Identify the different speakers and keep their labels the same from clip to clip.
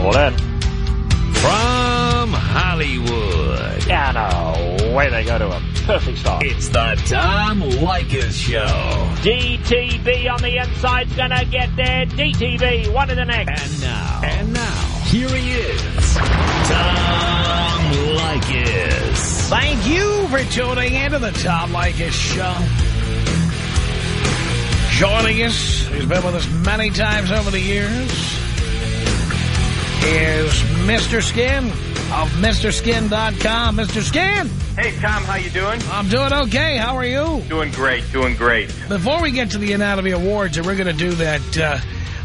Speaker 1: Hold on.
Speaker 2: From Hollywood,
Speaker 1: Yeah, no. Way they go to a perfect start.
Speaker 2: it's the Tom Leykis Show.
Speaker 1: DTV on the inside's gonna get there. DTV, one in the next.
Speaker 2: And now, and now, here he is, Tom Leykis.
Speaker 3: Thank you for tuning in to the Tom Leykis Show. Joining us, he's been with us many times over the years, is Mr. Skin of MrSkin.com. Mr. Skin,
Speaker 4: Hey, Tom, how you doing?
Speaker 3: I'm doing okay. How are you?
Speaker 4: Doing great, doing great.
Speaker 3: Before we get to the Anatomy Awards, and we're going to do that, uh,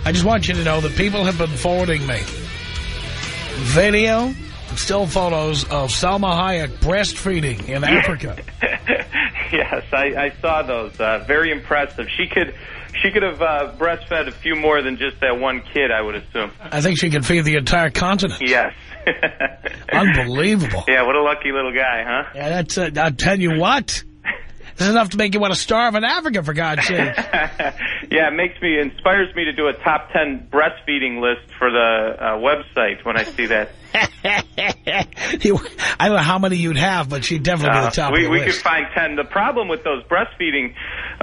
Speaker 3: I just want you to know that people have been forwarding me video, still photos of Salma Hayek breastfeeding in Africa.
Speaker 4: yes, I, I saw those. Uh, very impressive. She could, she could have uh, breastfed a few more than just that one kid, I would assume.
Speaker 3: I think she can feed the entire continent.
Speaker 4: Yes.
Speaker 3: Unbelievable.
Speaker 4: Yeah, what a lucky little guy, huh?
Speaker 3: Yeah, that's. Uh, I'll tell you what. This is enough to make you want to starve in Africa, for God's sake.
Speaker 4: yeah, it makes me, inspires me to do a top 10 breastfeeding list for the uh, website when I see that.
Speaker 3: You- I don't know how many you'd have, but she'd definitely be
Speaker 4: Uh,
Speaker 3: the top
Speaker 4: we
Speaker 3: the
Speaker 4: we could find 10. The problem with those breastfeeding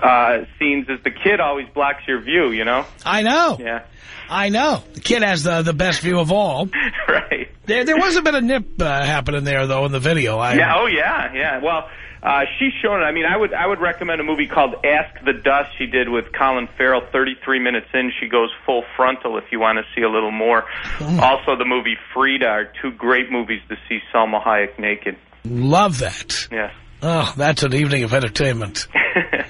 Speaker 4: uh, scenes is the kid always blocks your view, you know?
Speaker 3: I know.
Speaker 4: Yeah.
Speaker 3: I know. The kid has the the best view of all.
Speaker 4: right.
Speaker 3: There, there was a bit of nip uh, happening there, though, in the video. I,
Speaker 4: Yeah. Oh, yeah. Yeah. Well, uh, she's shown it. I mean, I would I would recommend a movie called Ask the Dust. She did with Colin Farrell. Thirty three minutes in, she goes full frontal. If you want to see a little more. Also, the movie Frida are two great movies to see Salma Hayek naked.
Speaker 3: Love that.
Speaker 4: Yes.
Speaker 3: Oh, that's an evening of entertainment.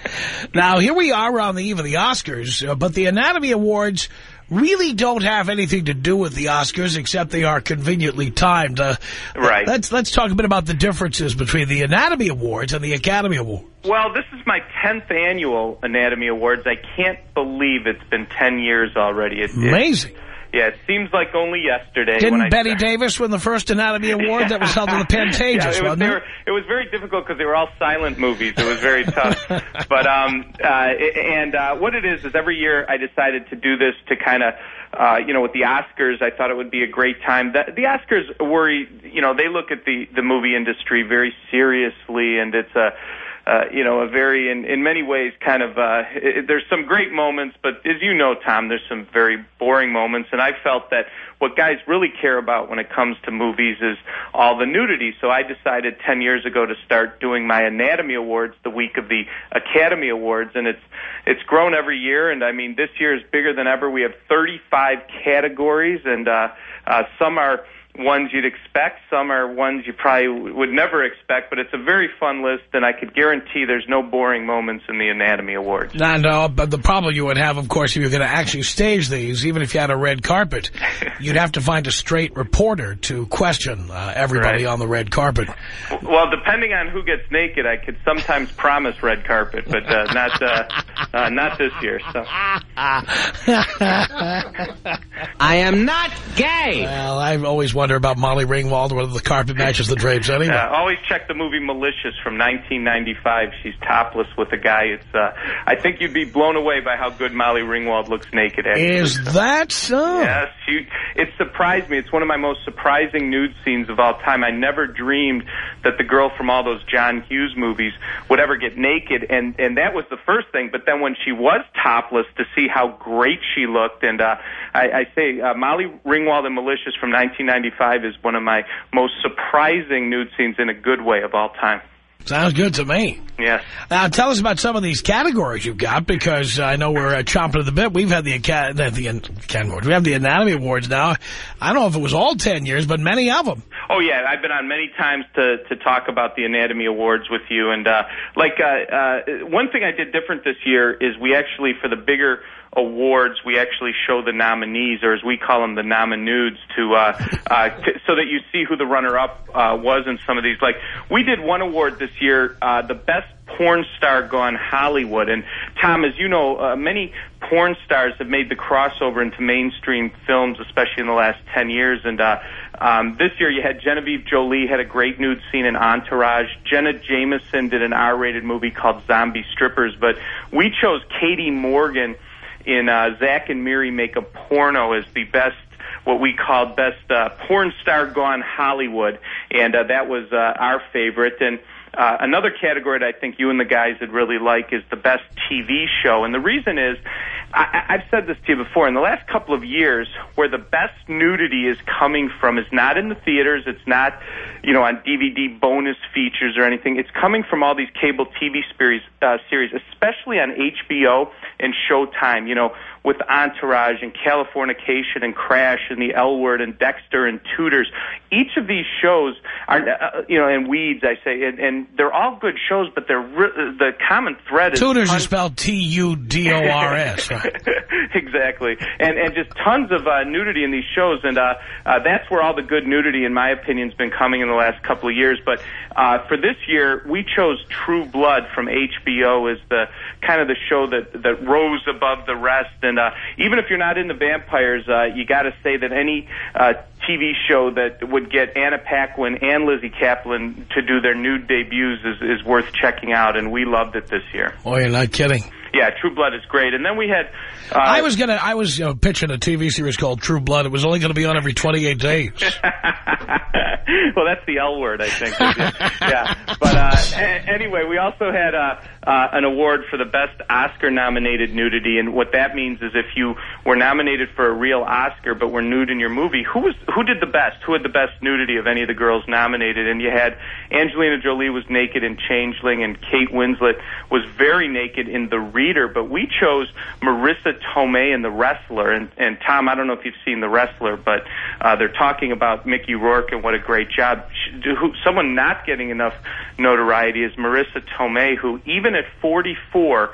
Speaker 3: Now, here we are on the eve of the Oscars, uh, but the Anatomy Awards really don't have anything to do with the Oscars, except they are conveniently timed. Uh,
Speaker 4: Right.
Speaker 3: Let's let's talk a bit about the differences between the Anatomy Awards and the Academy Awards.
Speaker 4: Well, this is my tenth annual Anatomy Awards. I can't believe it's been ten years already. It, it-
Speaker 3: Amazing.
Speaker 4: Yeah, it seems like only yesterday.
Speaker 3: Didn't
Speaker 4: I
Speaker 3: Bette Davis win the first Anatomy Award? That was held in the Pantages,
Speaker 4: yeah, it was,
Speaker 3: wasn't
Speaker 4: were- it was very difficult because they were all silent movies. It was very tough. but um, uh, and uh, what it is is every year I decided to do this to kind of. Uh, you know, with the Oscars, I thought it would be a great time. The, the Oscars worry, you know, they look at the the movie industry very seriously, and it's a, uh, you know, a very, in in many ways, kind of. Uh, it, there's some great moments, but as you know, Tom, there's some very boring moments, and I felt that what guys really care about when it comes to movies is all the nudity. So I decided 10 years ago to start doing my Anatomy Awards the week of the Academy Awards, and it's it's grown every year. And I mean, this year is bigger than ever. We have 35 categories, and uh, uh, some are ones you'd expect, some are ones you probably would never expect. But it's a very fun list, and I could guarantee there's no boring moments in the Anatomy Awards.
Speaker 3: No, no, but the problem you would have, of course, if you're going to actually stage these, even if you had a red carpet, you'd have to find a straight reporter to question uh, everybody
Speaker 4: Right.
Speaker 3: on the red carpet.
Speaker 4: Well, depending on who gets naked, I could sometimes promise red carpet, but uh, not uh, uh, not this year. So
Speaker 2: I am not gay.
Speaker 3: Well, I've always wonder about Molly Ringwald, whether the carpet matches the drapes anyway.
Speaker 4: uh, always check the movie Malicious from 1995. She's topless with a guy. It's uh, I think you'd be blown away by how good Molly Ringwald looks naked. Actually.
Speaker 3: Is that so?
Speaker 4: Yes, you, it surprised me. It's one of my most surprising nude scenes of all time. I never dreamed that the girl from all those John Hughes movies would ever get naked, and and that was the first thing. But then when she was topless, to see how great she looked, and uh, I, I say uh, Molly Ringwald in Malicious from 1995 is one of my most surprising nude scenes in a good way of all time.
Speaker 3: Sounds good to me.
Speaker 4: Yes.
Speaker 3: Now, tell us about some of these categories you've got, because I know we're uh, chomping at the bit. We've had the, the, the Awards. We have the Anatomy Awards now. I don't know if it was all 10 years, but many of them.
Speaker 4: Oh yeah, I've been on many times to to talk about the Anatomy Awards with you, and uh, like uh, uh, one thing I did different this year is we actually for the bigger awards we actually show the nominees, or as we call them, the nominudes, to uh, uh, t- so that you see who the runner-up uh, was in some of these. Like we did one award this year, uh, the best porn star gone Hollywood. And Tom, as you know, uh, many porn stars have made the crossover into mainstream films, especially in the last 10 years. And uh, um, this year you had Genevieve Jolie had a great nude scene in Entourage. Jenna Jameson did an R-rated movie called Zombie Strippers. But we chose Katie Morgan in uh, Zach and Miri Make a Porno as the best what we called best uh, porn star gone Hollywood, and uh, that was uh, our favorite. And uh, another category that I think you and the guys would really like is the best TV show. And the reason is, I, I've said this to you before, in the last couple of years, where the best nudity is coming from is not in the theaters, it's not, you know, on DVD bonus features or anything. It's coming from all these cable TV series, uh, series, especially on HBO and Showtime. You know, with Entourage and Californication and Crash and The L Word and Dexter and Tudors. Each of these shows are, uh, you know, and Weeds, I say, and, and they're all good shows, but they're the common thread is
Speaker 3: Tudors is spelled T-U-D-O-R-S, right?
Speaker 4: exactly, and and just tons of uh, nudity in these shows, and uh, uh, that's where all the good nudity, in my opinion, has been coming in the last couple of years. But uh, for this year, we chose True Blood from HBO as the kind of the show that that rose above the rest. And uh, even if you're not into vampires, uh, you got to say that any uh, TV show that would get Anna Paquin and Lizzy Caplan to do their nude debuts is, is worth checking out. And we loved it this year.
Speaker 3: Oh, you're not kidding.
Speaker 4: Yeah, True Blood is great. And then we had... Uh,
Speaker 3: I was gonna. I was you know, pitching a TV series called True Blood. It was only going to be on every 28 days.
Speaker 4: well, that's the L word, I think. yeah. But uh, anyway, we also had uh, uh, an award for the best Oscar-nominated nudity, and what that means is if you were nominated for a real Oscar but were nude in your movie, who was who did the best? Who had the best nudity of any of the girls nominated? And you had Angelina Jolie was naked in Changeling, and Kate Winslet was very naked in The Reader. But we chose Marisa Tomei in The Wrestler. And, and Tom, I don't know if you've seen The Wrestler, but uh, they're talking about Mickey Rourke and what a great job. Someone not getting enough notoriety is Marisa Tomei, who even at 44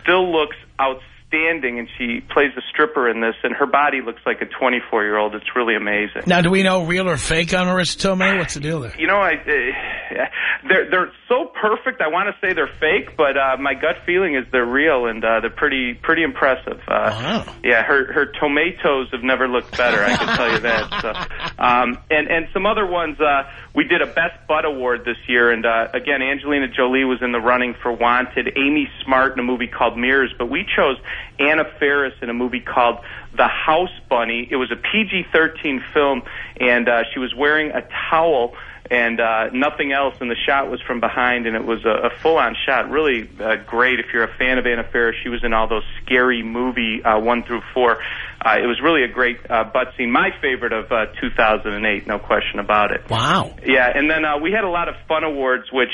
Speaker 4: still looks outstanding outstanding, and she plays a stripper in this, and her body looks like a 24-year-old. It's really amazing.
Speaker 3: Now, do we know real or fake on Marisa Tomei? What's the deal there?
Speaker 4: You know, I, uh, they're they're so perfect. I want to say they're fake, but uh, my gut feeling is they're real, and uh, they're pretty pretty impressive. Uh,
Speaker 3: wow.
Speaker 4: Yeah, her her tomatoes have never looked better. I can tell you that. So, um, and and some other ones. Uh, we did a Best Butt Award this year, and uh, again, Angelina Jolie was in the running for Wanted. Amy Smart in a movie called Mirrors, but we chose Anna Faris in a movie called The House Bunny. It was a PG-13 film, and uh, she was wearing a towel and uh, nothing else. And the shot was from behind, and it was a, a full-on shot. Really uh, great. If you're a fan of Anna Faris, she was in all those scary movie uh, one through four. Uh, it was really a great uh, butt scene. My favorite of uh, 2008, no question about it.
Speaker 3: Wow.
Speaker 4: Yeah, and then uh, we had a lot of fun awards, which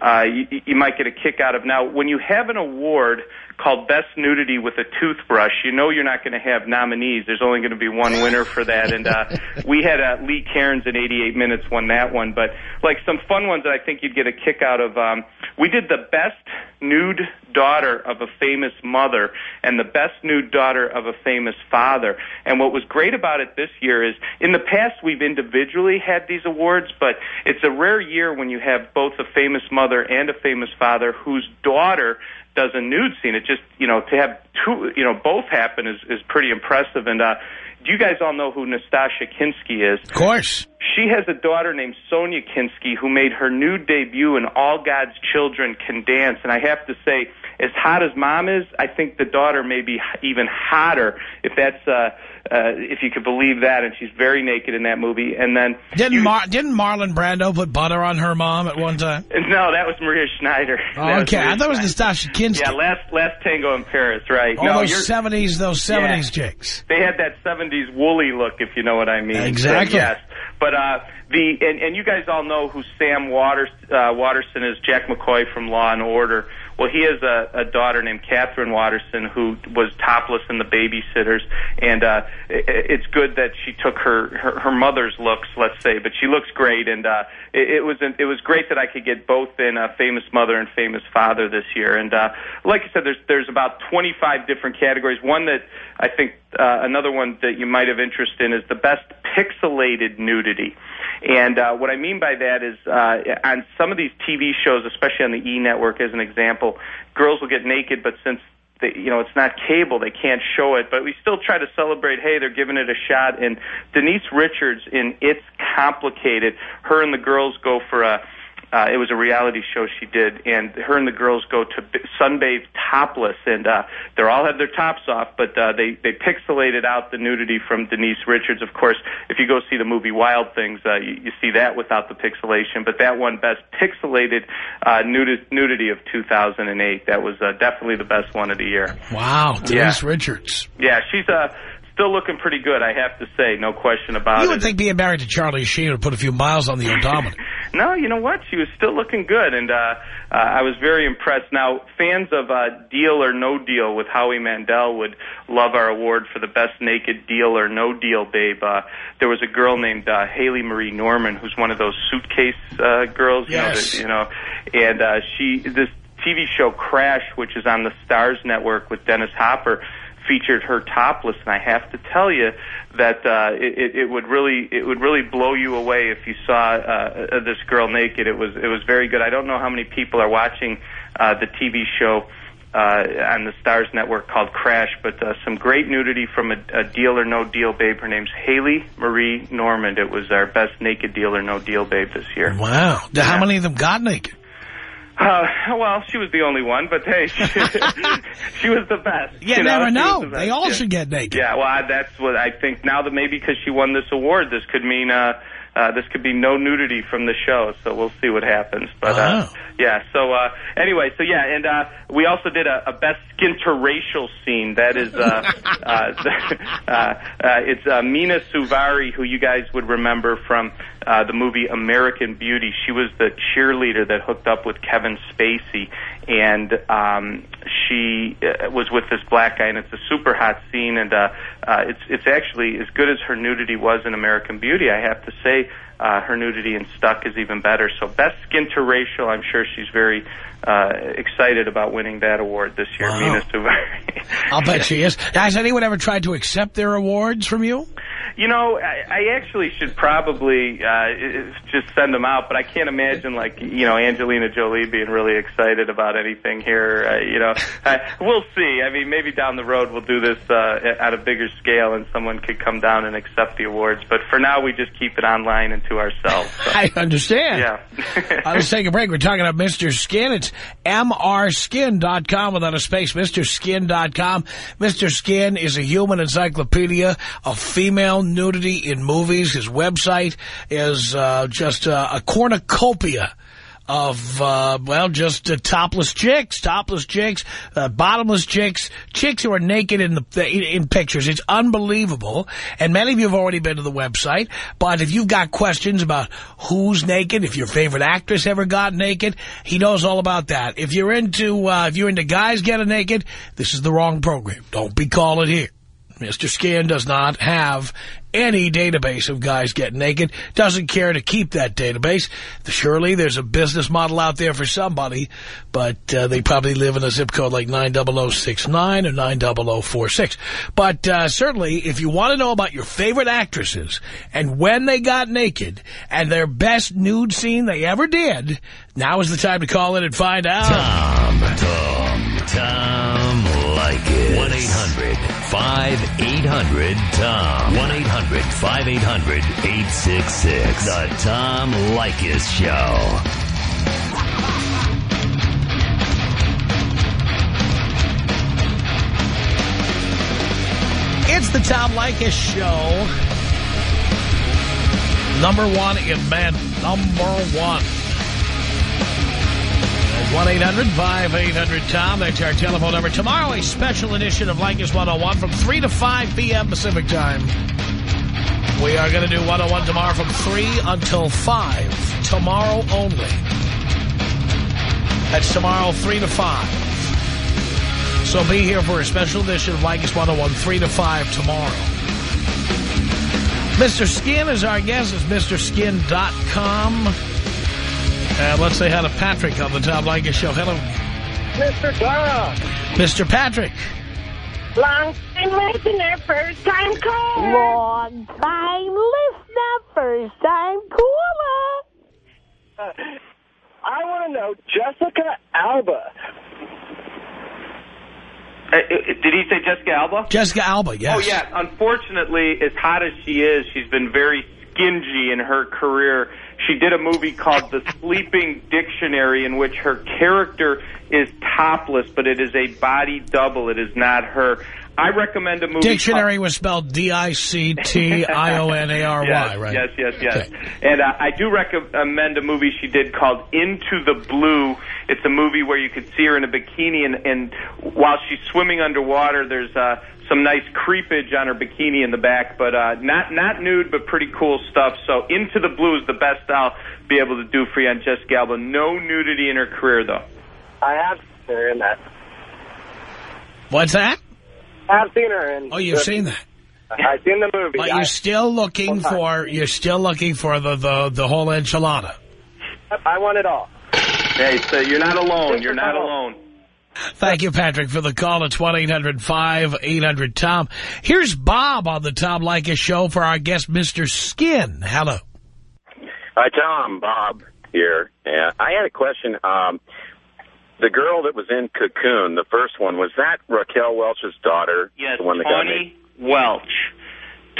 Speaker 4: uh, you, you might get a kick out of. Now, when you have an award called Best Nudity with a Toothbrush, you know you're not going to have nominees. There's only going to be one winner for that. And uh, we had uh, Lee Cairns in 88 Minutes won that one. But like some fun ones that I think you'd get a kick out of, um, we did the Best Nude Daughter of a Famous Mother and the Best Nude Daughter of a Famous Father. And what was great about it this year is in the past we've individually had these awards, but it's a rare year when you have both a famous mother and a famous father whose daughter does a nude scene. It just, you know, to have two, you know, both happen is, is pretty impressive. And uh, you guys all know who Nastassja Kinski is?
Speaker 3: Of course.
Speaker 4: She has a daughter named Sonja Kinski who made her nude debut in All God's Children Can Dance. And I have to say, as hot as mom is, I think the daughter may be even hotter if that's uh, uh, if you could believe that. And she's very naked in that movie. And then
Speaker 3: didn't you, Mar didn't Marlon Brando put butter on her mom at one time?
Speaker 4: No, that was Maria Schneider.
Speaker 3: Oh, okay, I thought it was Nastassja Kinski.
Speaker 4: Yeah, last last Tango in Paris, right?
Speaker 3: All
Speaker 4: no,
Speaker 3: those seventies, those seventies
Speaker 4: yeah,
Speaker 3: chicks.
Speaker 4: They had that seventies woolly look, if you know what I mean.
Speaker 3: Exactly.
Speaker 4: So, yes, but uh, the and, and you guys all know who Sam Waters, uh, Waterston is, Jack McCoy from Law and Order. Well, he has a, a daughter named Katherine Waterston who was topless in the babysitters, and uh, it, it's good that she took her, her her mother's looks, let's say, but she looks great, and uh, it, it was it was great that I could get both in a famous mother and famous father this year, and uh, like I said, there's there's about 25 different categories. One that I think uh, another one that you might have interest in is the best pixelated nudity. And uh, what I mean by that is uh, on some of these TV shows, especially on the E network as an example, girls will get naked, but since they, you know, it's not cable. They can't show it, but we still try to celebrate. Hey, they're giving it a shot. And Denise Richards in It's Complicated, her and the girls go for a Uh, it was a reality show she did, and her and the girls go to b- sunbathe topless, and uh, they all have their tops off, but uh, they they pixelated out the nudity from Denise Richards. Of course, if you go see the movie Wild Things, uh, you, you see that without the pixelation, but that one best pixelated uh, nudi- nudity of 2008. That was uh, definitely the best one of the year.
Speaker 3: Wow, Denise
Speaker 4: Yeah.
Speaker 3: Richards.
Speaker 4: Yeah, she's uh, still looking pretty good, I have to say, no question about it.
Speaker 3: You
Speaker 4: it.
Speaker 3: would think being married to Charlie Sheen would put a few miles on the odometer.
Speaker 4: No, you know what? She was still looking good, and uh, uh, I was very impressed. Now, fans of uh, Deal or No Deal with Howie Mandel would love our award for the best naked deal or no deal babe. Uh, there was a girl named uh, Haley Marie Norman, who's one of those suitcase uh, girls, you
Speaker 3: Yes.
Speaker 4: know, that, you know, and uh, she this TV show Crash, which is on the Starz Network with Dennis Hopper, featured her topless, and I have to tell you that uh, it, it- it would really it would really blow you away if you saw uh, uh, this girl naked. It was it was very good. I don't know how many people are watching uh, the TV show. Uh, on the Starz Network called Crash, but uh, some great nudity from a, a Deal or No Deal babe. Her name's Haley Marie Normand. It was our best naked Deal or No Deal babe this year.
Speaker 3: Wow. How
Speaker 4: Yeah.
Speaker 3: many of them got naked?
Speaker 4: Uh, well, she was the only one, but hey, she, she was the best.
Speaker 3: You
Speaker 4: know,
Speaker 3: never know.
Speaker 4: the
Speaker 3: They all
Speaker 4: yeah.
Speaker 3: should get naked.
Speaker 4: Yeah, well, I, that's what I think now that maybe because she won this award, this could mean uh, uh, this could be no nudity from the show. So we'll see what happens. But uh,
Speaker 3: Wow.
Speaker 4: yeah, so uh, anyway, so yeah, and uh, we also did a, a best interracial scene. That is, uh, uh, uh, uh, it's uh, Mina Suvari, who you guys would remember from uh, the movie American Beauty. She was the cheerleader that hooked up with Kevin Spacey, and um, she uh, was with this black guy, and it's a super hot scene, and uh, uh, it's it's actually as good as her nudity was in American Beauty. I have to say, uh, her nudity in Stuck is even better. So best interracial, I'm sure she's very uh, excited about winning that award this year,
Speaker 3: Wow.
Speaker 4: Mina Suvari.
Speaker 3: I'll bet she is. Has anyone ever tried to accept their awards from you?
Speaker 4: You know, I, I actually should probably uh, just send them out, but I can't imagine like you know Angelina Jolie being really excited about anything here. Uh, you know, uh, we'll see. I mean, maybe down the road we'll do this uh, at a bigger scale, and someone could come down and accept the awards. But for now, we just keep it online and to ourselves. So,
Speaker 3: I understand.
Speaker 4: yeah.
Speaker 3: Uh, let's take a break. We're talking about Mr. Skin. It's mrskin.com without a space, mrskin.com. Mr. Skin is a human encyclopedia of female nudity in movies. His website is uh, just uh, a cornucopia of, uh, well, just uh, topless chicks, topless chicks, uh, bottomless chicks, chicks who are naked in the in, pictures. It's unbelievable. And many of you have already been to the website. But if you've got questions about who's naked, if your favorite actress ever got naked, he knows all about that. If you're into uh, if you're into guys getting naked, this is the wrong program. Don't be calling here. Mr. Skin does not have any database of guys getting naked, doesn't care to keep that database. Surely there's a business model out there for somebody, but uh, they probably live in a zip code like 90069 or 90046. But uh, certainly, if you want to know about your favorite actresses and when they got naked and their best nude scene they ever did, now is the time to call in and find out.
Speaker 2: Tom, Tom, Tom Leykis. 1-800-5800-TOM. 1-800-5800-866. The Tom Leykis Show.
Speaker 3: It's the Tom Leykis Show. Number one in men. Number one. 1-800-5800-TOM. That's our telephone number. Tomorrow, a special edition of Leykis 101 from 3 to 5 p.m. Pacific Time. We are going to do 101 tomorrow from 3 until 5. Tomorrow only. That's tomorrow, 3 to 5. So be here for a special edition of Leykis 101, 3 to 5 tomorrow. Mr. Skin is our guest. It's MrSkin.com. And let's say hi to Patrick on the Tom Leykis Show. Hello,
Speaker 5: Mr. Tom.
Speaker 3: Mr. Patrick.
Speaker 5: Long time listener, first time caller.
Speaker 6: Long time listener, first time caller.
Speaker 5: I want to know Jessica Alba.
Speaker 4: Uh, uh, did he say Jessica Alba?
Speaker 3: Jessica Alba, yes.
Speaker 4: Oh yeah. Unfortunately, as hot as she is, she's been very stingy in her career. She did a movie called The Sleeping Dictionary, in which her character is topless, but it is a body double. It is not her. I recommend a movie.
Speaker 3: Dictionary
Speaker 4: called,
Speaker 3: was spelled D-I-C-T-I-O-N-A-R-Y,
Speaker 4: yes,
Speaker 3: right?
Speaker 4: Yes, yes, yes.
Speaker 3: Okay.
Speaker 4: And uh, I do recommend a movie she did called Into the Blue. It's a movie where you could see her in a bikini, and, and while she's swimming underwater, there's uh, some nice creepage on her bikini in the back, but uh, not not nude, but pretty cool stuff. So Into the Blue is the best I'll be able to do for you on Jessica Alba. No nudity in her career, though.
Speaker 7: I have seen her in that.
Speaker 3: What's that?
Speaker 7: I have seen her in.
Speaker 3: Oh, you've seen that.
Speaker 7: I've seen the movie.
Speaker 3: But
Speaker 7: I,
Speaker 3: you're still looking for you're still looking for the the the whole enchilada.
Speaker 7: I want it all.
Speaker 4: Hey, so you're not alone. You're not alone.
Speaker 3: Thank you, Patrick, for the call. It's one eight hundred five eight hundred Tom. Here's Bob on the Tom Leykis show for our guest, Mr. Skin. Hello.
Speaker 8: Hi, Tom. Bob here. Yeah, I had a question. Um, the girl that was in Cocoon, the first one, was that Raquel Welch's daughter?
Speaker 4: Yes,
Speaker 8: the one that got
Speaker 4: Tawny Welch.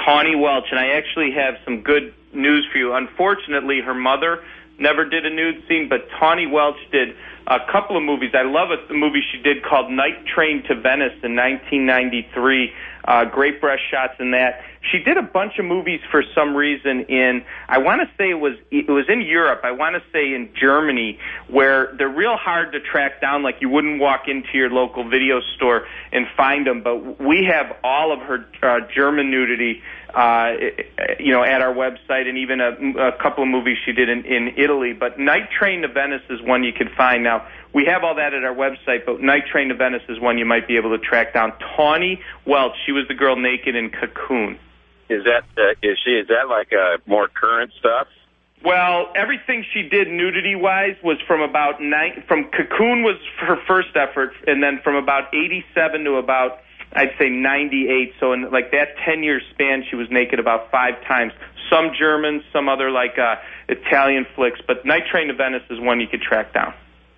Speaker 4: Tawny Welch, and I actually have some good news for you. Unfortunately, her mother never did a nude scene, but Tawny Welch did a couple of movies. I love a, a movie she did called Night Train to Venice in 1993. Uh, great breast shots in that. She did a bunch of movies for some reason in, I want to say it was, it was in Europe. I want to say in Germany, where they're real hard to track down. Like you wouldn't walk into your local video store and find them. But we have all of her uh, German nudity, uh, you know, at our website, and even a, a couple of movies she did in, in Italy. But Night Train to Venice is one you can find now. We have all that at our website, but Night Train to Venice is one you might be able to track down. Tawny Welch, she was the girl naked in Cocoon.
Speaker 8: Is that uh, is she? Is that like uh, more current stuff?
Speaker 4: Well, everything she did nudity wise was from about nine. From Cocoon was her first effort, and then from about eighty-seven to about I'd say ninety-eight. So in like that ten-year span, she was naked about five times. Some German, some other like uh, Italian flicks, but Night Train to Venice is one you could track down.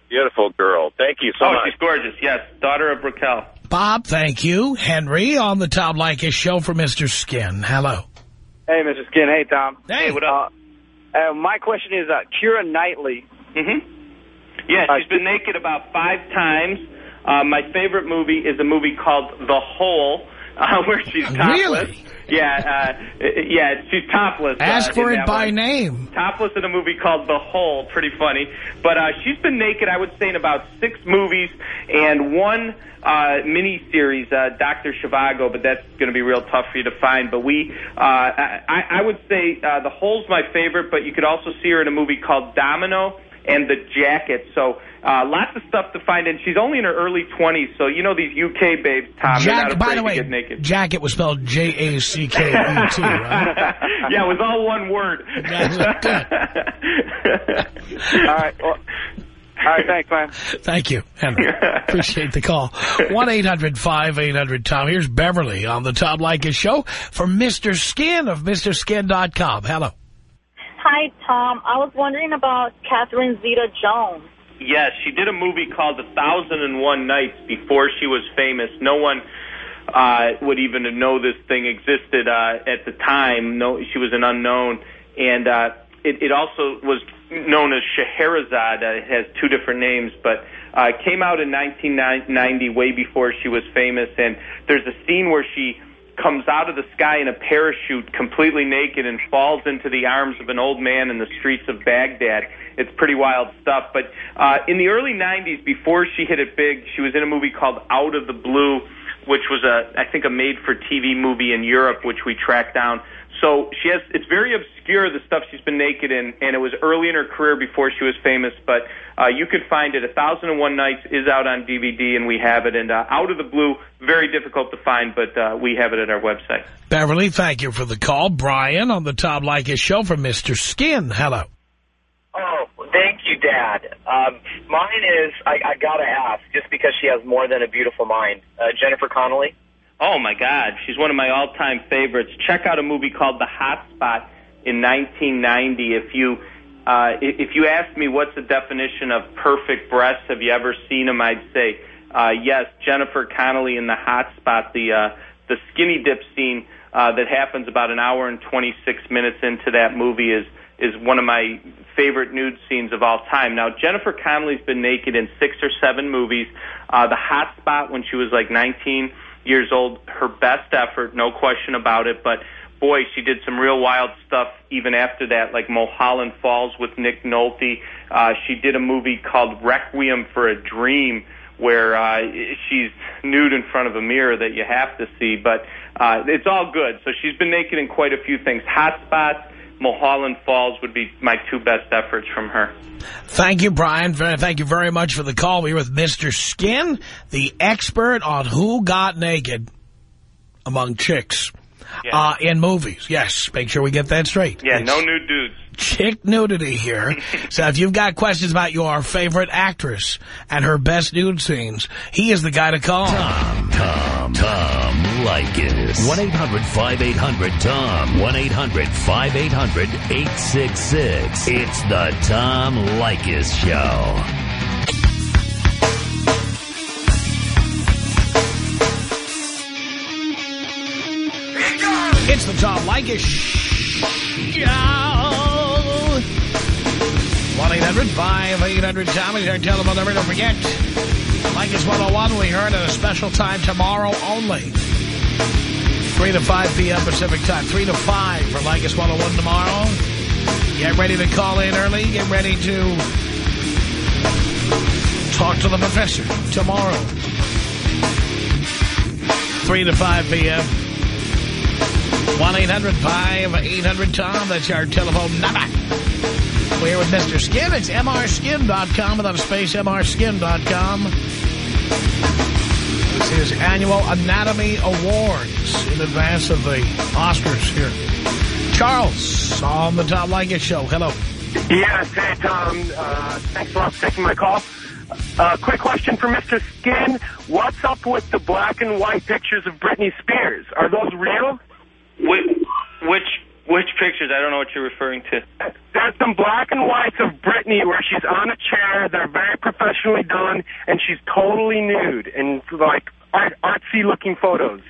Speaker 8: Beautiful girl. Thank you so
Speaker 4: oh,
Speaker 8: much.
Speaker 4: Oh, she's gorgeous. Yes, daughter of Raquel.
Speaker 3: Bob, thank you. Henry on the Tom Leykis show for Mr. Skin. Hello.
Speaker 7: Hey, Mr. Skin. Hey, Tom.
Speaker 3: Hey,
Speaker 4: what up?
Speaker 7: Uh, uh, my question is, uh, Keira Knightley.
Speaker 4: Mm-hmm. Yeah,
Speaker 7: Uh,
Speaker 4: she's been naked about five times. Uh, my favorite movie is a movie called The Hole, uh, where she's topless.
Speaker 3: Really?
Speaker 4: Yeah, uh, yeah, she's topless.
Speaker 3: Ask
Speaker 4: uh,
Speaker 3: for it by
Speaker 4: one.
Speaker 3: name.
Speaker 4: Topless in a movie called The Hole, pretty funny. But uh, she's been naked, I would say, in about six movies and one uh, mini series, uh, Doctor Zhivago. But that's going to be real tough for you to find. But we, uh, I, I would say, uh, The Hole's my favorite. But you could also see her in a movie called Domino and The Jacket. So uh, lots of stuff to find. And she's only in her early 20s. So you know these UK babes, Tom. they're not
Speaker 3: Jack, by the way,
Speaker 4: naked.
Speaker 3: jacket was spelled J-A-C-K-E-T, right?
Speaker 4: yeah, it was all one word.
Speaker 7: All right. Well, all right. Thanks, man.
Speaker 3: Thank you, Henry. Appreciate the call. 1-800-5800-TOM. Here's Beverly on the Tom Leykis show for Mr. Skin of MrSkin.com. Hello.
Speaker 9: Hi, Tom. I was wondering about Catherine Zeta-Jones.
Speaker 4: Yes, she did a movie called A Thousand and One Nights before she was famous. No one uh, would even know this thing existed uh, at the time. No, she was an unknown, and uh, it, it also was known as Scheherazade. It has two different names, but uh, came out in 1990, way before she was famous. And there's a scene where she comes out of the sky in a parachute completely naked and falls into the arms of an old man in the streets of Baghdad. It's pretty wild stuff. But uh, in the early 90s, before she hit it big, she was in a movie called Out of the Blue, which was a, I think, a made-for-TV movie in Europe, which we tracked down. So she has, it's very obscure, the stuff she's been naked in, and it was early in her career before she was famous, but uh, you could find it. A Thousand and One Nights is out on DVD, and we have it. And uh, Out of the Blue, very difficult to find, but uh, we have it at our website.
Speaker 3: Beverly, thank you for the call. Brian on the Tom Leykis show for Mr. Skin. Hello.
Speaker 10: Oh, thank you, Dad. Um, mine is, I, I gotta ask, just because she has more than a beautiful mind, uh, Jennifer Connelly.
Speaker 4: Oh my God, she's one of my all-time favorites. Check out a movie called The Hot Spot in 1990. If you uh, if you ask me what's the definition of perfect breasts, have you ever seen them? I'd say uh, yes. Jennifer Connelly in The Hot Spot, the uh, the skinny dip scene uh, that happens about an hour and 26 minutes into that movie is is one of my favorite nude scenes of all time. Now, Jennifer Connelly's been naked in six or seven movies. Uh, the Hot Spot when she was like 19 years old, her best effort, no question about it. But boy, she did some real wild stuff even after that, like Mulholland Falls with Nick Nolte. Uh, she did a movie called Requiem for a Dream where uh, she's nude in front of a mirror that you have to see. But uh, it's all good. So she's been naked in quite a few things. Hot Spots, Mulholland Falls would be my two best efforts from her.
Speaker 3: Thank you, Brian. Thank you very much for the call. We're with Mr. Skin, the expert on who got naked among chicks
Speaker 4: Yeah.
Speaker 3: uh, in movies. Yes, make sure we get that straight.
Speaker 4: Yeah,
Speaker 3: It's
Speaker 4: no nude dudes.
Speaker 3: chick nudity here. so if you've got questions about your favorite actress and her best nude scenes, he is the guy to call.
Speaker 2: Tom, Tom, Tom Leykis. 1-800-5800-TOM. 1-800-5800-866. It's the Tom Leykis Show.
Speaker 3: The Tom Leykis Show. 1-800-5800-TOM is our telephone number. Don't forget, Leykis 101 we heard at a special time tomorrow only. 3 to 5 p.m. Pacific time. 3 to 5 for Leykis 101 tomorrow. Get ready to call in early. Get ready to talk to the professor tomorrow. 3 to 5 p.m. 1-800-5800-TOM. That's our telephone number. We're here with Mr. Skin. It's mrskin.com without a space, mrskin.com. This is annual Anatomy Awards in advance of the Oscars here. Charles on the Tom Leykis Show. Hello.
Speaker 11: Yes, hey, Tom. Uh, thanks a lot for taking my call. Uh, quick question for Mr. Skin. What's up with the black and white pictures of Britney Spears? Are those real?
Speaker 4: Which, which which pictures? I don't know what you're referring to.
Speaker 11: There's some black and whites of Britney where she's on a chair. They're very professionally done, and she's totally nude and like art, artsy-looking photos.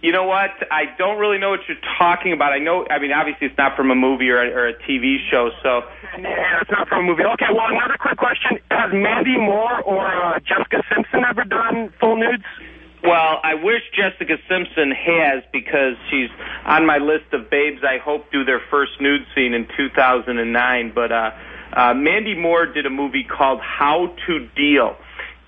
Speaker 4: You know what? I don't really know what you're talking about. I know. I mean, obviously, it's not from a movie or a, or a TV show. So,
Speaker 11: Yeah, it's not from a movie. Okay, well, another quick question. Has Mandy Moore or uh, Jessica Simpson ever done full nudes?
Speaker 4: Well, I wish Jessica Simpson has because she's on my list of babes. I hope do their first nude scene in 2009. But uh, uh, Mandy Moore did a movie called How to Deal.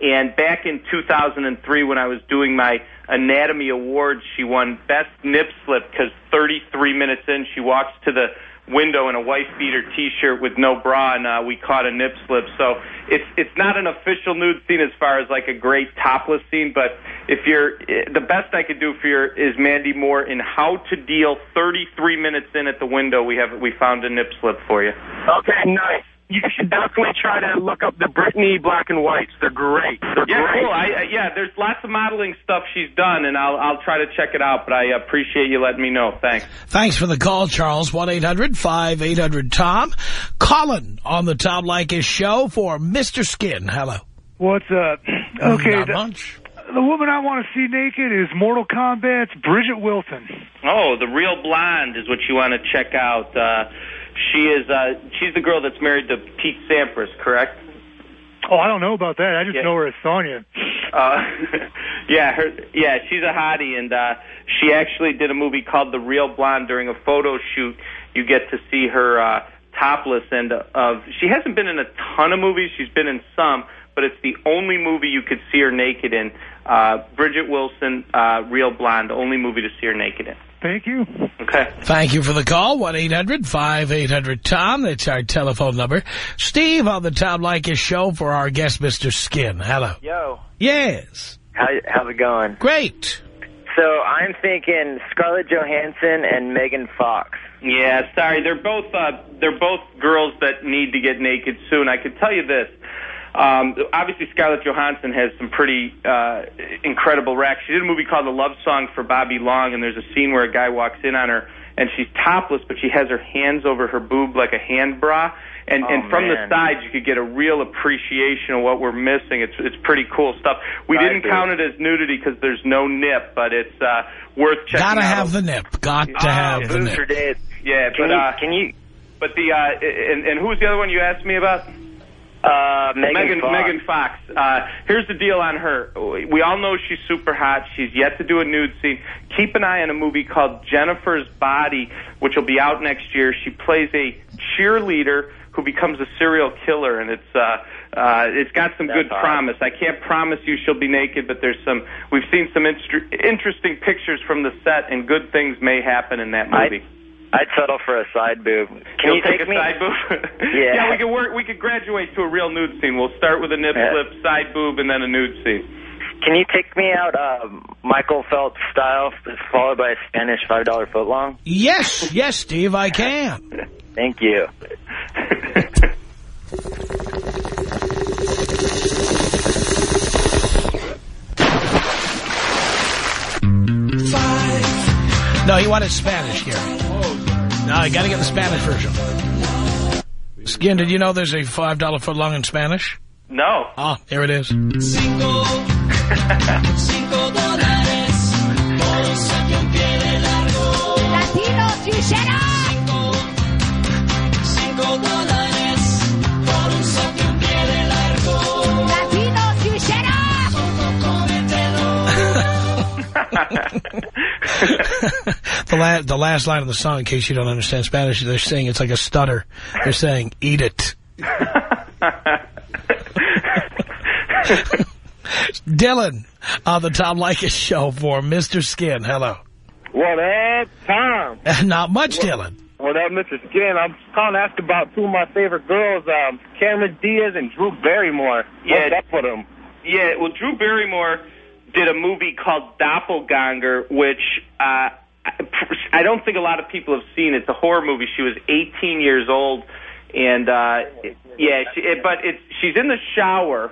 Speaker 4: And back in 2003, when I was doing my Anatomy Awards, she won Best Nip Slip because 33 minutes in, she walks to the window in a wife beater T-shirt with no bra, and uh, we caught a nip slip. So it's it's not an official nude scene as far as like a great topless scene, but if you're eh, the best I could do for you is Mandy Moore in How to Deal. 33 minutes in at the window, we have we found a nip slip for you.
Speaker 11: Okay, nice. You should definitely try to look up the Britney black and whites. They're great. They're
Speaker 4: Yeah,
Speaker 11: great.
Speaker 4: cool. I, I, yeah, there's lots of modeling stuff she's done, and I'll I'll try to check it out. But I appreciate you letting me know. Thanks.
Speaker 3: Thanks for the call, Charles. 1-800-5800-TOM. Colin on the Tom Leykis Show for Mr. Skin. Hello.
Speaker 12: What's up? Okay,
Speaker 3: Not
Speaker 12: the,
Speaker 3: much.
Speaker 12: the woman I want to see naked is Mortal Kombat's Bridget Wilson.
Speaker 4: Oh, the real blonde is what you want to check out. Uh, she is uh, she's the girl that's married to Pete Sampras, correct?
Speaker 12: Oh, I don't know about that. I just
Speaker 4: Yeah.
Speaker 12: know her as Sonya.
Speaker 4: Uh, yeah, her yeah, she's a hottie, and uh, she actually did a movie called The Real Blonde. During a photo shoot, you get to see her uh, topless, and uh, of she hasn't been in a ton of movies. She's been in some, but it's the only movie you could see her naked in. Uh, Bridget Wilson, uh, Real Blonde, only movie to see her naked in.
Speaker 12: Thank you.
Speaker 4: Okay.
Speaker 3: Thank you for the call. 1-800-5800-TOM. That's our telephone number. Steve on the Tom Leykis Show for our guest, Mr. Skin. Hello.
Speaker 13: Yo,
Speaker 3: Yes.
Speaker 13: how, how's it going?
Speaker 3: Great.
Speaker 13: So I'm thinking Scarlett Johansson and Megan Fox.
Speaker 4: Yeah, sorry. They're both uh, they're both girls that need to get naked soon. I could tell you this. Um, obviously, Scarlett Johansson has some pretty uh, incredible racks. She did a movie called The Love Song for Bobby Long, and there's a scene where a guy walks in on her, and she's topless, but she has her hands over her boob like a hand bra. And,
Speaker 13: Oh,
Speaker 4: and from
Speaker 13: man.
Speaker 4: the side, you could get a real appreciation of what we're missing. It's it's pretty cool stuff. We
Speaker 13: Right,
Speaker 4: didn't
Speaker 13: dude.
Speaker 4: count it as nudity because there's no nip, but it's uh, worth checking
Speaker 3: Gotta
Speaker 4: out.
Speaker 3: have the nip. Got to
Speaker 13: Oh,
Speaker 3: have the nip.
Speaker 13: for days.
Speaker 4: Yeah,
Speaker 13: Can
Speaker 4: but
Speaker 13: you,
Speaker 4: uh,
Speaker 13: can you
Speaker 4: but the uh, and, and who was the other one you asked me about?
Speaker 13: Uh, Megan
Speaker 4: Megan
Speaker 13: Fox.
Speaker 4: Megan Fox. Uh, here's the deal on her. We all know she's super hot. She's yet to do a nude scene. Keep an eye on a movie called Jennifer's Body, which will be out next year. She plays a cheerleader who becomes a serial killer, and it's uh, uh, it's got some
Speaker 13: That's
Speaker 4: good promise. I can't promise you she'll be naked, but there's some. We've seen some instr- interesting pictures from the set, and good things may happen in that
Speaker 13: I-
Speaker 4: movie.
Speaker 13: I'd settle for a side boob. Can
Speaker 4: You'll
Speaker 13: you
Speaker 4: take,
Speaker 13: take
Speaker 4: a
Speaker 13: me?
Speaker 4: side boob.
Speaker 13: Yeah.
Speaker 4: we could work. We could graduate to a real nude scene. We'll start with a nip
Speaker 13: Yeah.
Speaker 4: slip, side boob, and then a nude scene.
Speaker 13: Can you take me out uh, Michael Phelps style, followed by a Spanish five dollar footlong?
Speaker 3: Yes, yes, Steve, I can.
Speaker 13: Thank you.
Speaker 3: No, he wanted Spanish here. No, I got to get the Spanish version. Skin, did you know there's a $5 foot long in Spanish?
Speaker 4: No.
Speaker 3: Ah, here it is.
Speaker 6: Latinos, you shut up!
Speaker 3: the, la the last line of the song, in case you don't understand Spanish, they're saying it's like a stutter. They're saying, eat it. Dylan on the Tom Leykis show for Mr. Skin. Hello.
Speaker 14: What up, Tom?
Speaker 3: Not much, Dylan.
Speaker 14: What up, Mr. Skin? I'm calling to ask about two of my favorite girls, um, Cameron Diaz and Drew Barrymore.
Speaker 4: Yeah.
Speaker 14: What's up with them?
Speaker 4: Yeah, well, Drew Barrymore did a movie called Doppelganger, which uh, I don't think a lot of people have seen. It's a horror movie. She was 18 years old, and uh, yeah, she, it, but it's she's in the shower,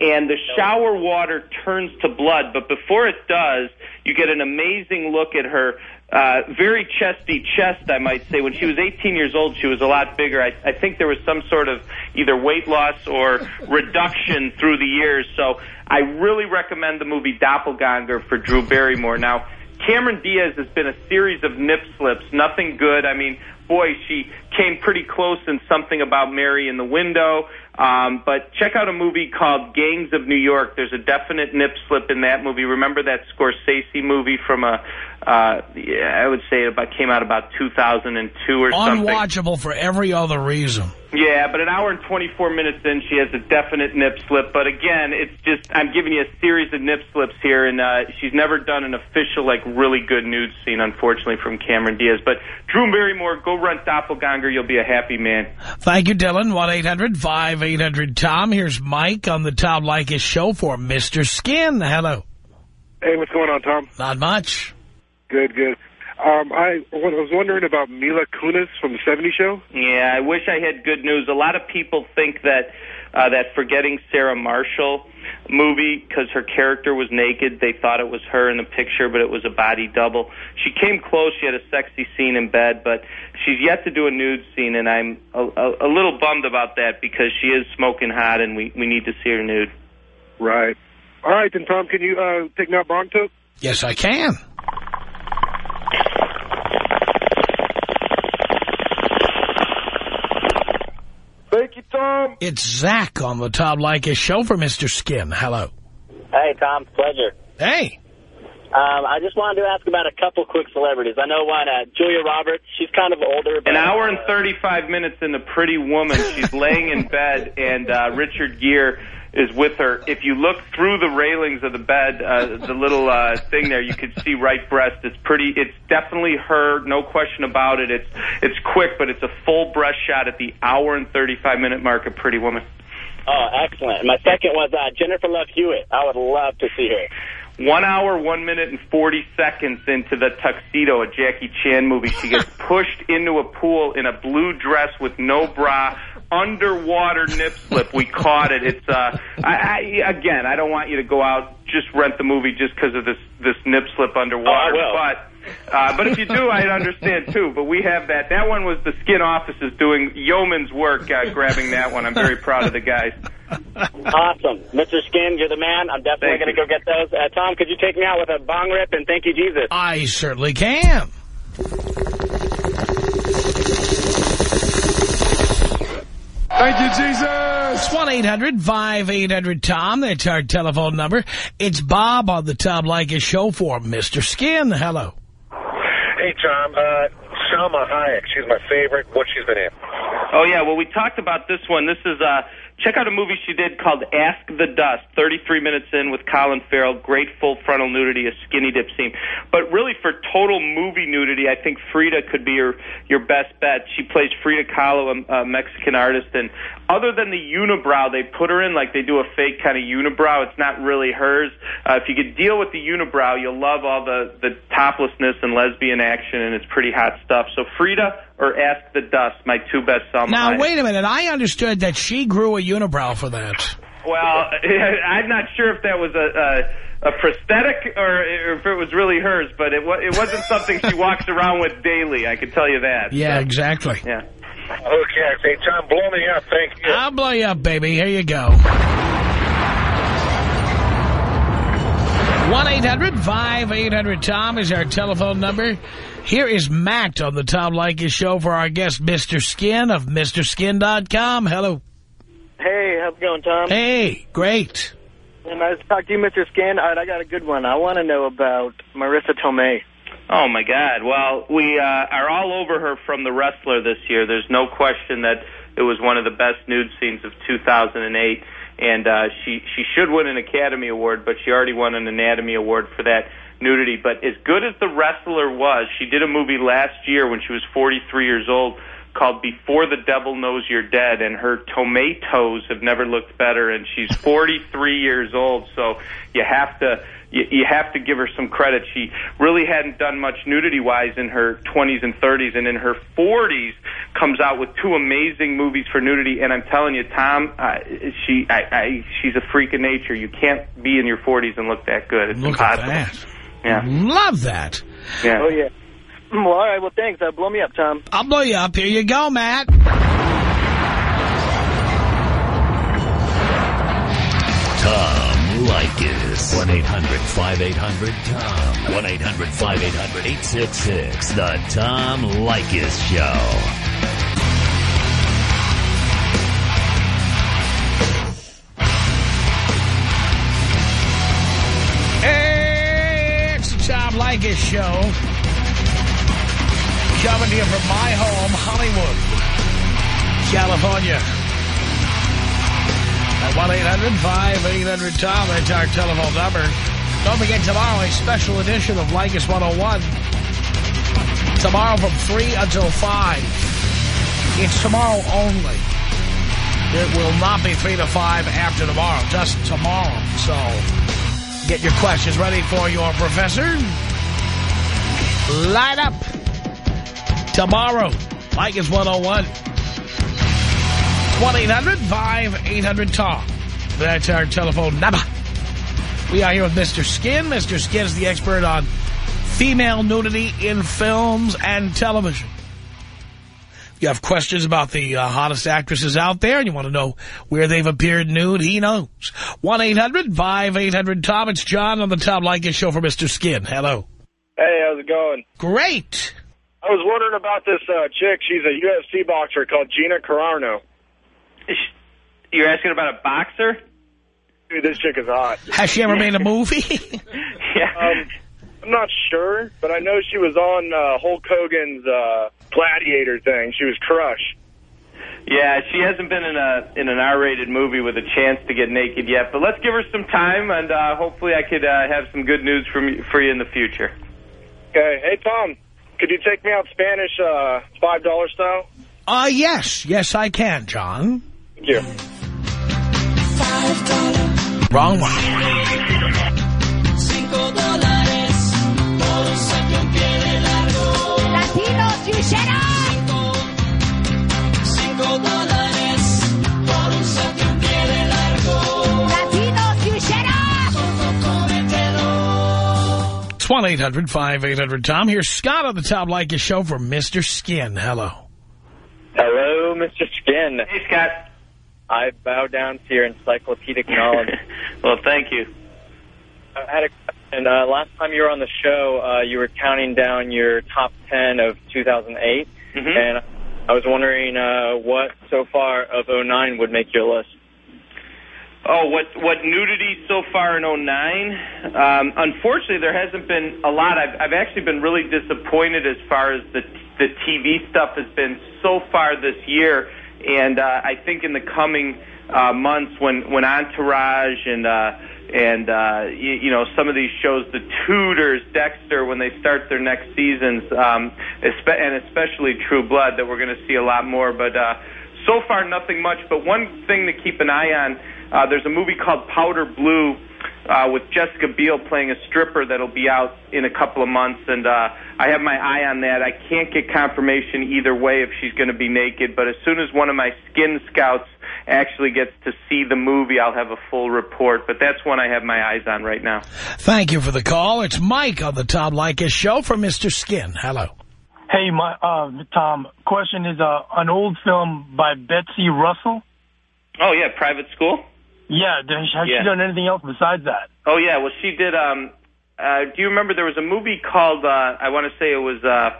Speaker 4: and the shower water turns to blood. But before it does, you get an amazing look at her. Uh, very chesty chest, I might say. When she was 18 years old, she was a lot bigger. I, I think there was some sort of either weight loss or reduction through the years. So I really recommend the movie Doppelganger for Drew Barrymore. Now, Cameron Diaz has been a series of nip slips, nothing good. I mean, boy, she came pretty close in something about Mary in the window. Um, but check out a movie called Gangs of New York. There's a definite nip slip in that movie. Remember that Scorsese movie from a, uh, yeah, I would say it about came out about 2002 or something.
Speaker 3: Unwatchable for every other reason.
Speaker 4: Yeah, but an hour and 24 minutes in, she has a definite nip slip. But again, it's just, I'm giving you a series of nip slips here, and uh, she's never done an official, like, really good nude scene, unfortunately, from Cameron Diaz. But Drew Barrymore, go run Doppelganger. You'll be a happy man.
Speaker 3: Thank you, Dylan. 1-800-5800-TOM. Here's Mike on the Tom Leykis show for Mr. Skin. Hello.
Speaker 11: Hey, what's going on, Tom?
Speaker 3: Not much.
Speaker 11: Good, good. Um, I was wondering about Mila Kunis from the 70 Show.
Speaker 4: Yeah, I wish I had good news. A lot of people think that uh, that Forgetting Sarah Marshall movie, because her character was naked, they thought it was her in the picture, but it was a body double. She came close. She had a sexy scene in bed, but she's yet to do a nude scene, and I'm a, a, a little bummed about that because she is smoking hot, and we we need to see her nude.
Speaker 11: Right. All right, then, Tom, can you uh, take me out Bronto?
Speaker 3: Yes, I can.
Speaker 11: Thank you, Tom.
Speaker 3: It's Zach on the Tom Leykis show for Mr. Skin. Hello.
Speaker 15: Hey, Tom. Pleasure.
Speaker 3: Hey.
Speaker 15: Um, I just wanted to ask about a couple quick celebrities. I know one, uh, Julia Roberts. She's kind of older. But,
Speaker 4: An hour and
Speaker 15: uh,
Speaker 4: 35 minutes in The Pretty Woman. She's laying in bed, and uh, Richard Gere is with her. If you look through the railings of the bed, uh, the little uh, thing there, you can see right breast. It's pretty. It's definitely her, no question about it. It's it's quick, but it's a full breast shot at the hour and 35 minute mark of Pretty Woman.
Speaker 15: Oh, excellent. My second was uh, Jennifer Love Hewitt. I would love to see her.
Speaker 4: One hour, one minute, and 40 seconds into the Tuxedo, a Jackie Chan movie, she gets pushed into a pool in a blue dress with no bra, underwater nip slip. We caught it. It's, uh, I, I, again, I don't want you to go out, just rent the movie just because of this, this nip slip underwater.
Speaker 15: Oh, I will.
Speaker 4: But, uh, but if you do, I'd understand too. But we have that. That one was the skin offices doing yeoman's work, uh, grabbing that one. I'm very proud of the guys.
Speaker 15: Awesome. Mr. Skin, you're the man. I'm definitely going to go get those. Uh, Tom, could you take me out with a bong rip and thank you, Jesus?
Speaker 3: I certainly can. Thank you, Jesus. It's 1-800-5800-TOM. That's our telephone number. It's Bob on the Tom Leykis show for Mr. Skin. Hello.
Speaker 16: Hey, Tom. Uh, Salma Hayek. She's my favorite. What she's been in.
Speaker 4: Oh yeah, well we talked about this one. This is uh check out a movie she did called Ask the Dust. 33 minutes in with Colin Farrell, great full frontal nudity, a skinny dip scene. But really for total movie nudity, I think Frida could be your your best bet. She plays Frida Kahlo, a, a Mexican artist, and other than the unibrow they put her in, like they do a fake kind of unibrow, it's not really hers. Uh, if you could deal with the unibrow, you'll love all the the toplessness and lesbian action, and it's pretty hot stuff. So Frida or Ask the Dust, my two best Salma
Speaker 3: Now,
Speaker 4: Hayek.
Speaker 3: wait a minute. I understood that she grew a unibrow for that.
Speaker 4: Well, I'm not sure if that was a, a, a prosthetic or if it was really hers, but it, it wasn't something she walks around with daily. I can tell you that.
Speaker 3: Yeah,
Speaker 4: So,
Speaker 3: exactly.
Speaker 4: Yeah.
Speaker 16: Okay. Hey, Tom, blow me up. Thank you.
Speaker 3: I'll blow you up, baby. Here you go. 1-800-5800-TOM is our telephone number. Here is Matt on the Tom Leykis show for our guest, Mr. Skin of MrSkin.com. Hello.
Speaker 17: Hey, how's it going, Tom?
Speaker 3: Hey, great.
Speaker 17: And nice to talk to you, Mr. Skin. All right, I got a good one. I want to know about Marisa Tomei.
Speaker 4: Oh my God! Well, we uh, are all over her from The Wrestler this year. There's no question that it was one of the best nude scenes of 2008, and uh, she she should win an Academy Award, but she already won an Anatomy Award for that nudity. But as good as The Wrestler was, she did a movie last year when she was 43 years old called Before the Devil Knows You're Dead, and her tomatoes have never looked better, and she's 43 years old, so you have to you, you have to give her some credit. She really hadn't done much nudity-wise in her 20s and 30s, and in her 40s comes out with two amazing movies for nudity. And I'm telling you, Tom, uh, she I, I, she's a freak of nature. You can't be in your 40s and look that good. It's
Speaker 3: Look at
Speaker 4: impossible.
Speaker 3: that.
Speaker 4: Yeah.
Speaker 3: Love that.
Speaker 4: Yeah.
Speaker 17: Oh, yeah. Well, all right, well, thanks. Uh, blow me up, Tom.
Speaker 3: I'll blow you up. Here you go, Matt.
Speaker 2: Tom Leykis. 1-800-5800-TOM. 1-800-5800-866. The Tom Leykis Show.
Speaker 3: Tom Show. Coming to you from my home, Hollywood, California. At 1-800-5800-TOM. That's our telephone number. Don't forget tomorrow, a special edition of Leykis 101. Tomorrow from 3 until 5. It's tomorrow only. It will not be 3 to 5 after tomorrow, just tomorrow. So get your questions ready for your professor. Line up. Tomorrow, Leykis 101. 1-800-5800-TOM. That's our telephone number. We are here with Mr. Skin. Mr. Skin is the expert on female nudity in films and television. If you have questions about the uh, hottest actresses out there and you want to know where they've appeared nude, he knows. 1-800-5800-TOM. It's John on the Tom Leykis show for Mr. Skin. Hello.
Speaker 7: Hey, how's it going?
Speaker 3: Great.
Speaker 7: I was wondering about this uh, chick. She's a UFC boxer called Gina Carano.
Speaker 4: You're asking about a boxer?
Speaker 7: Dude, this chick is hot.
Speaker 3: Has she ever made a movie?
Speaker 4: yeah.
Speaker 7: Um, I'm not sure, but I know she was on uh, Hulk Hogan's uh, Gladiator thing. She was Crush.
Speaker 4: Yeah, she hasn't been in a in an R-rated movie with a chance to get naked yet. But let's give her some time, and uh, hopefully, I could uh, have some good news from you, for you in the future.
Speaker 7: Okay. Hey, Tom, could you take me out Spanish uh, $5 style?
Speaker 3: Uh, yes. Yes, I can, John.
Speaker 7: Thank you. $5.
Speaker 3: Wrong one.
Speaker 6: Latinos, you shut up!
Speaker 3: It's 1-800-5800-TOM. Here's Scott on the Tom Leykis show for Mr. Skin. Hello.
Speaker 13: Hello, Mr. Skin.
Speaker 4: Hey, Scott.
Speaker 13: I bow down to your encyclopedic knowledge.
Speaker 4: well, thank you.
Speaker 13: I had a question. Uh, last time you were on the show, uh, you were counting down your top 10 of 2008.
Speaker 4: Mhm.
Speaker 13: And I was wondering uh, what so far of 09 would make your list.
Speaker 4: Oh, what what nudity so far in 09? Um, unfortunately, there hasn't been a lot. I've, I've actually been really disappointed as far as the the TV stuff has been so far this year, and uh, I think in the coming uh, months when when Entourage and uh, and uh, you, you know some of these shows, The Tudors, Dexter, when they start their next seasons, um, and especially True Blood, that we're going to see a lot more. But uh, so far, nothing much. But one thing to keep an eye on uh, there's a movie called Powder Blue uh, with Jessica Biel playing a stripper that'll be out in a couple of months, and uh, I have my eye on that. I can't get confirmation either way if she's going to be naked, but as soon as one of my skin scouts actually gets to see the movie, I'll have a full report. But that's one I have my eyes on right now.
Speaker 3: Thank you for the call. It's Mike on the Tom Leykis show for Mr. Skin. Hello.
Speaker 18: Hey, my uh, Tom. Question is uh, an old film by Betsy Russell.
Speaker 4: Oh yeah, Private School.
Speaker 18: Yeah, has
Speaker 4: Yeah.
Speaker 18: she done anything else besides that?
Speaker 4: Oh yeah, well she did. Um, uh, do you remember there was a movie called uh, I want to say it was uh,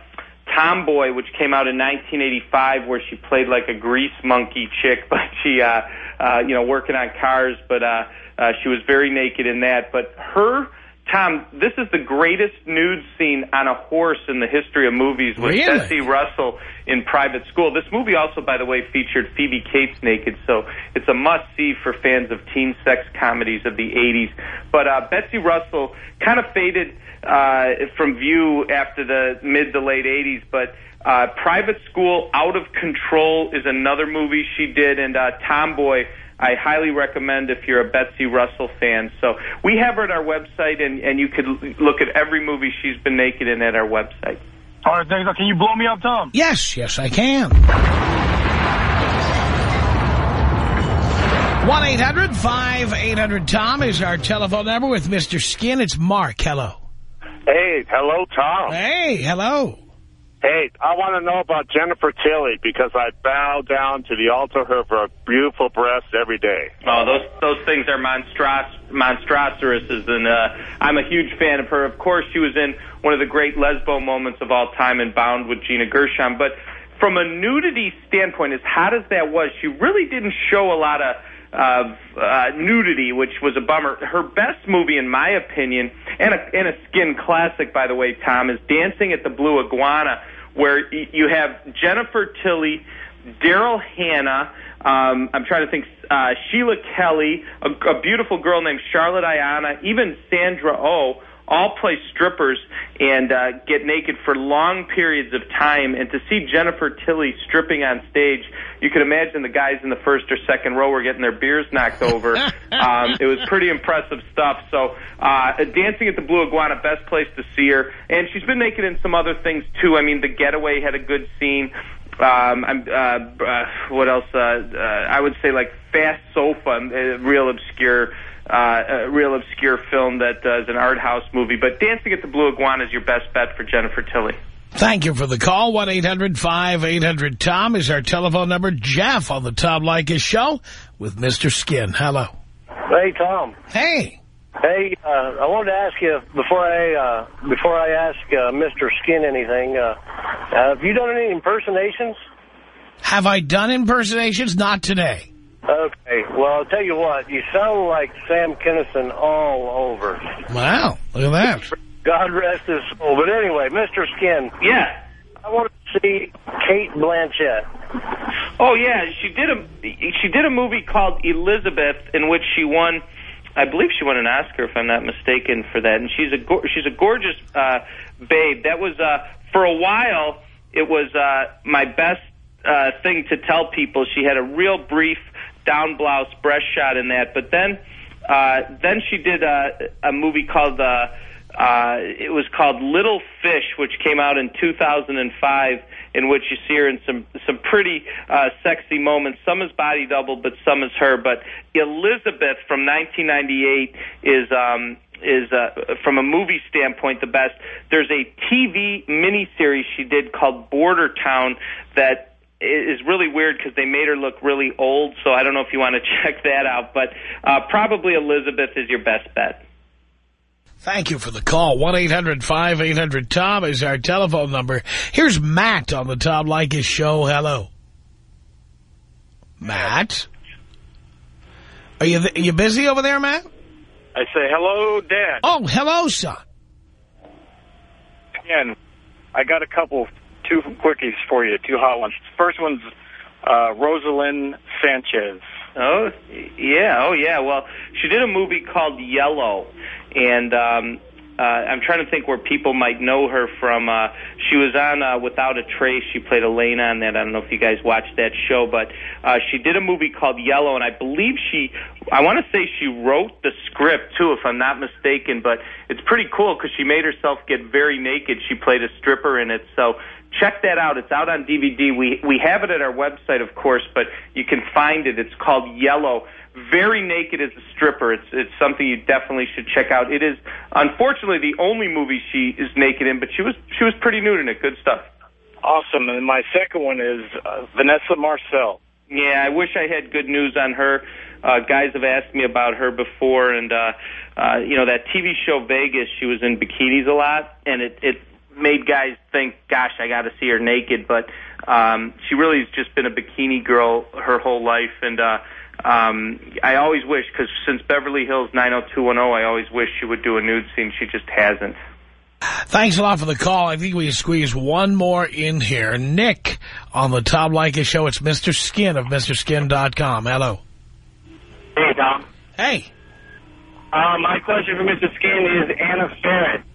Speaker 4: Tomboy, which came out in 1985, where she played like a grease monkey chick, but she, uh, uh, you know, working on cars, but uh, uh, she was very naked in that. But her. Tom, this is the greatest nude scene on a horse in the history of movies with
Speaker 3: Really?
Speaker 4: Betsy Russell in Private School. This movie also, by the way, featured Phoebe Cates naked, so it's a must-see for fans of teen sex comedies of the 80s. But uh, Betsy Russell kind of faded uh, from view after the mid to late 80s, but uh, Private School, Out of Control is another movie she did, and uh, Tomboy, I highly recommend if you're a Betsy Russell fan. So we have her at our website, and, and you could l- look at every movie she's been naked in at our website.
Speaker 18: All right, thanks. Can you blow me up, Tom?
Speaker 3: Yes, yes, I can. 1-800-5800-TOM is our telephone number with Mr. Skin. It's Mark. Hello.
Speaker 16: Hey, hello, Tom.
Speaker 3: Hey, hello.
Speaker 16: Hey, I want to know about Jennifer Tilly because I bow down to the altar of her beautiful breasts every day.
Speaker 4: Oh, those those things are monstros monstrosities, and uh, I'm a huge fan of her. Of course, she was in one of the great lesbo moments of all time in Bound with Gina Gershon. But from a nudity standpoint, as hot as that was, she really didn't show a lot of of uh, nudity, which was a bummer. Her best movie, in my opinion, and a, and a skin classic, by the way, Tom, is Dancing at the Blue Iguana, where you have Jennifer Tilly, Daryl Hannah. Um, I'm trying to think. Uh, Sheila Kelley, a, a beautiful girl named Charlotte Ayanna, even Sandra Oh, all play strippers and uh, get naked for long periods of time. And to see Jennifer Tilly stripping on stage, you can imagine the guys in the first or second row were getting their beers knocked over. um, it was pretty impressive stuff. So, uh, Dancing at the Blue Iguana, best place to see her. And she's been naked in some other things too. I mean, The Getaway had a good scene. Um, I'm, uh, uh, what else? Uh, uh, I would say like Fast Sofa, a real obscure, uh, a real obscure film that uh, is an art house movie. But Dancing at the Blue Iguana is your best bet for Jennifer Tilly.
Speaker 3: Thank you for the call. 1-800-5800-TOM is our telephone number. Jeff on the Tom Leykis show with Mr. Skin. Hello.
Speaker 19: Hey, Tom.
Speaker 3: Hey.
Speaker 19: Hey, uh, I wanted to ask you before I uh, before I ask uh, Mr. Skin anything. Uh, uh, have you done any impersonations?
Speaker 3: Have I done impersonations? Not today.
Speaker 19: Okay. Well, I'll tell you what. You sound like Sam Kinison all over.
Speaker 3: Wow. Look at that.
Speaker 19: God rest his soul. But anyway, Mr. Skin.
Speaker 4: Yeah.
Speaker 19: I want to see Cate Blanchett.
Speaker 4: Oh yeah, she did a she did a movie called Elizabeth in which she won. I believe she won an Oscar, if I'm not mistaken, for that. And she's a go- she's a gorgeous uh, babe. That was uh, for a while. It was uh, my best uh, thing to tell people. She had a real brief down blouse breast shot in that, but then uh, then she did a, a movie called. Uh, uh, it was called Little Fish, which came out in 2005, in which you see her in some some pretty uh, sexy moments. Some is body double, but some is her. But Elizabeth from 1998 is. Um, is uh, from a movie standpoint the best. There's a TV miniseries she did called Border Town that is really weird because they made her look really old. So I don't know if you want to check that out, but uh, probably Elizabeth is your best bet.
Speaker 3: Thank you for the call. 1-800-5800-TOM is our telephone number. Here's Matt on the Tom Leykis show. Hello. Matt? Are you, are you busy over there, Matt?
Speaker 20: I say, hello, Dad.
Speaker 3: Oh, hello, son.
Speaker 20: Again, I got a couple, two quickies for you, two hot ones. First one's uh, Roselyn Sanchez.
Speaker 4: Oh, yeah. Oh, yeah. Well, she did a movie called Yellow, and um, uh, I'm trying to think where people might know her from. Uh, she was on uh, Without a Trace. She played Elena on that. I don't know if you guys watched that show, but uh, she did a movie called Yellow, and I believe she, I want to say she wrote the script too, if I'm not mistaken. But it's pretty cool because she made herself get very naked. She played a stripper in it, so check that out. It's out on DVD. We we have it at our website, of course, but you can find it. It's called Yellow. Very naked as a stripper. It's it's something you definitely should check out. It is unfortunately the only movie she is naked in, but she was she was pretty nude in it. Good stuff.
Speaker 20: Awesome. And my second one is uh, Vanessa Marcil.
Speaker 4: Yeah, I wish I had good news on her. Uh, guys have asked me about her before, and uh, uh, you know that TV show Vegas. She was in bikinis a lot, and it it made guys think, "Gosh, I got to see her naked." But um, she really has just been a bikini girl her whole life, and uh, um, I always wish because since Beverly Hills 90210, I always wish she would do a nude scene. She just hasn't.
Speaker 3: Thanks a lot for the call. I think we can squeeze one more in here. Nick on the Tom Leykis show. It's Mr. Skin of MrSkin.com. Hello.
Speaker 14: Hey, Tom.
Speaker 3: Hey.
Speaker 14: Uh, my question for Mr. Skin is Anna Faris.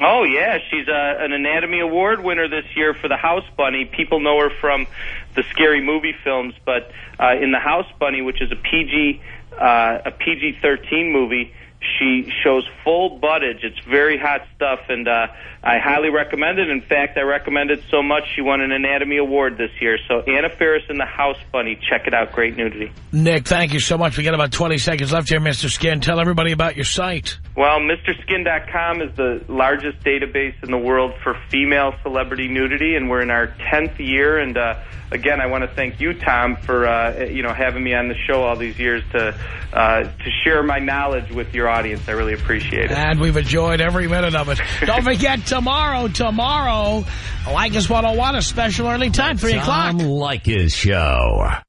Speaker 4: Oh yeah, she's uh, an Anatomy Award winner this year for the House Bunny. People know her from the scary movie films, but uh, in the House Bunny, which is a PG uh, a PG-13 movie, she shows full buttage. It's very hot stuff, and uh, I highly recommend it. In fact, I recommend it so much she won an Anatomy Award this year. So Anna Faris in the House Bunny, check it out. Great nudity.
Speaker 3: Nick, thank you so much. We got about 20 seconds left here, Mr. Skin. Tell everybody about your site.
Speaker 4: Well, MrSkin.com is the largest database in the world for female celebrity nudity, and we're in our 10th year. And uh, again, I want to thank you, Tom, for uh, you know having me on the show all these years to uh, to share my knowledge with your audience. I really appreciate it.
Speaker 3: And we've enjoyed every minute of it. Don't forget, tomorrow, tomorrow, Leykis 101, a special early time, 3 o'clock.
Speaker 2: Tom Leykis Show.